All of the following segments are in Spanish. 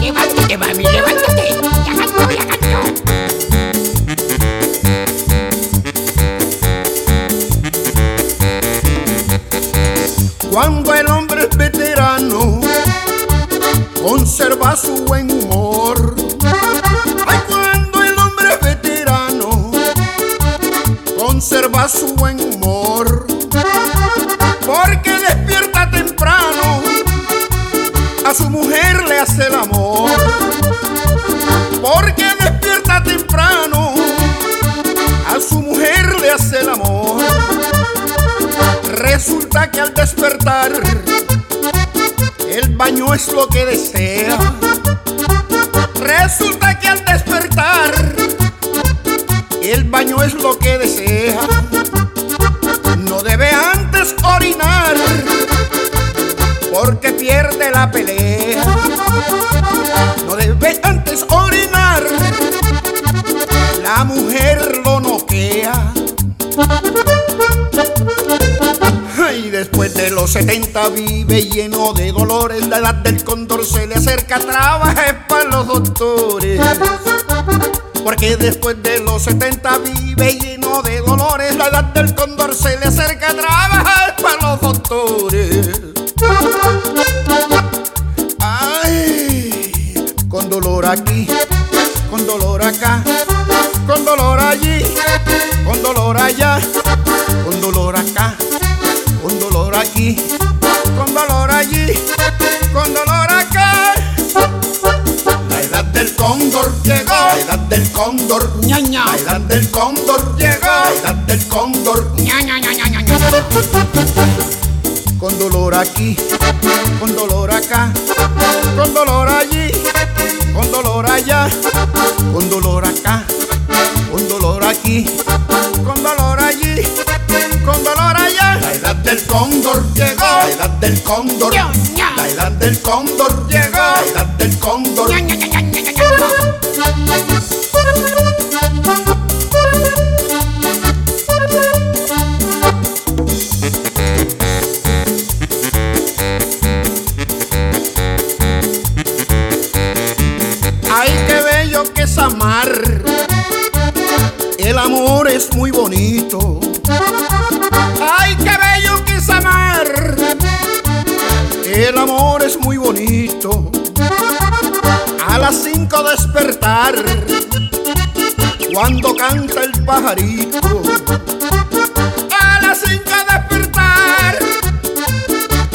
Levántate, mami, levántate. Ya canto, ya canto. Cuando el hombre es veterano, conserva su buen Resulta que al despertar el baño es lo que desea. Resulta que al despertar el baño es lo que desea. No debe antes orinar porque pierde la pelea. Y después de los 70 vive lleno de dolores. La edad del cóndor se le acerca, trabaja para los doctores. Porque después de los 70 vive lleno de dolores. La edad del cóndor se le acerca, trabaja para los doctores. Ay, con dolor aquí, con dolor acá, con dolor allí, con dolor allá, la edad del cóndor llegó, la edad del cóndor, Ña, ña, ña, con dolor aquí, con dolor acá, con dolor allí, con dolor allá, con dolor acá, con dolor aquí, con dolor allí, con dolor allá. La edad del cóndor. Llegó, la edad del cóndor, la edad del cóndor. Llegó, la edad del cóndor. Es muy bonito. Ay, qué bello que es amar. El amor es muy bonito. A las cinco despertar. Cuando canta el pajarito. A las cinco despertar.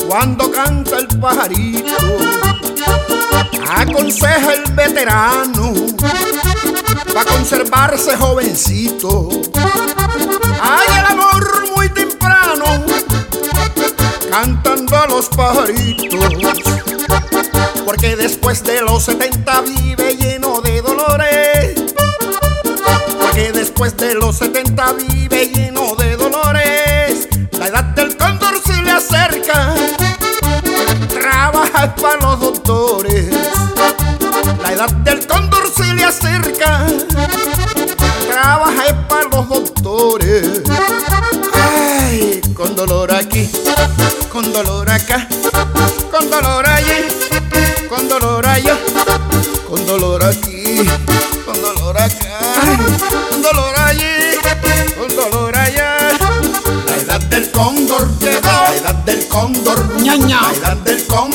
Cuando canta el pajarito aconseja el veterano para conservarse jovencito. Hay el amor muy temprano, cantando a los pajaritos, porque después de los 70 vive lleno de dolores. Porque después de los 70 vive lleno de dolores. La edad del cóndor se le acerca trabaja para los doctores. La edad del con dolor acá, con dolor allí, con dolor allá, con dolor aquí, con dolor acá, con dolor allí, con dolor allá. La edad del cóndor la edad del cóndor Ña, ña. la edad del cóndor llegó, la edad del cóndor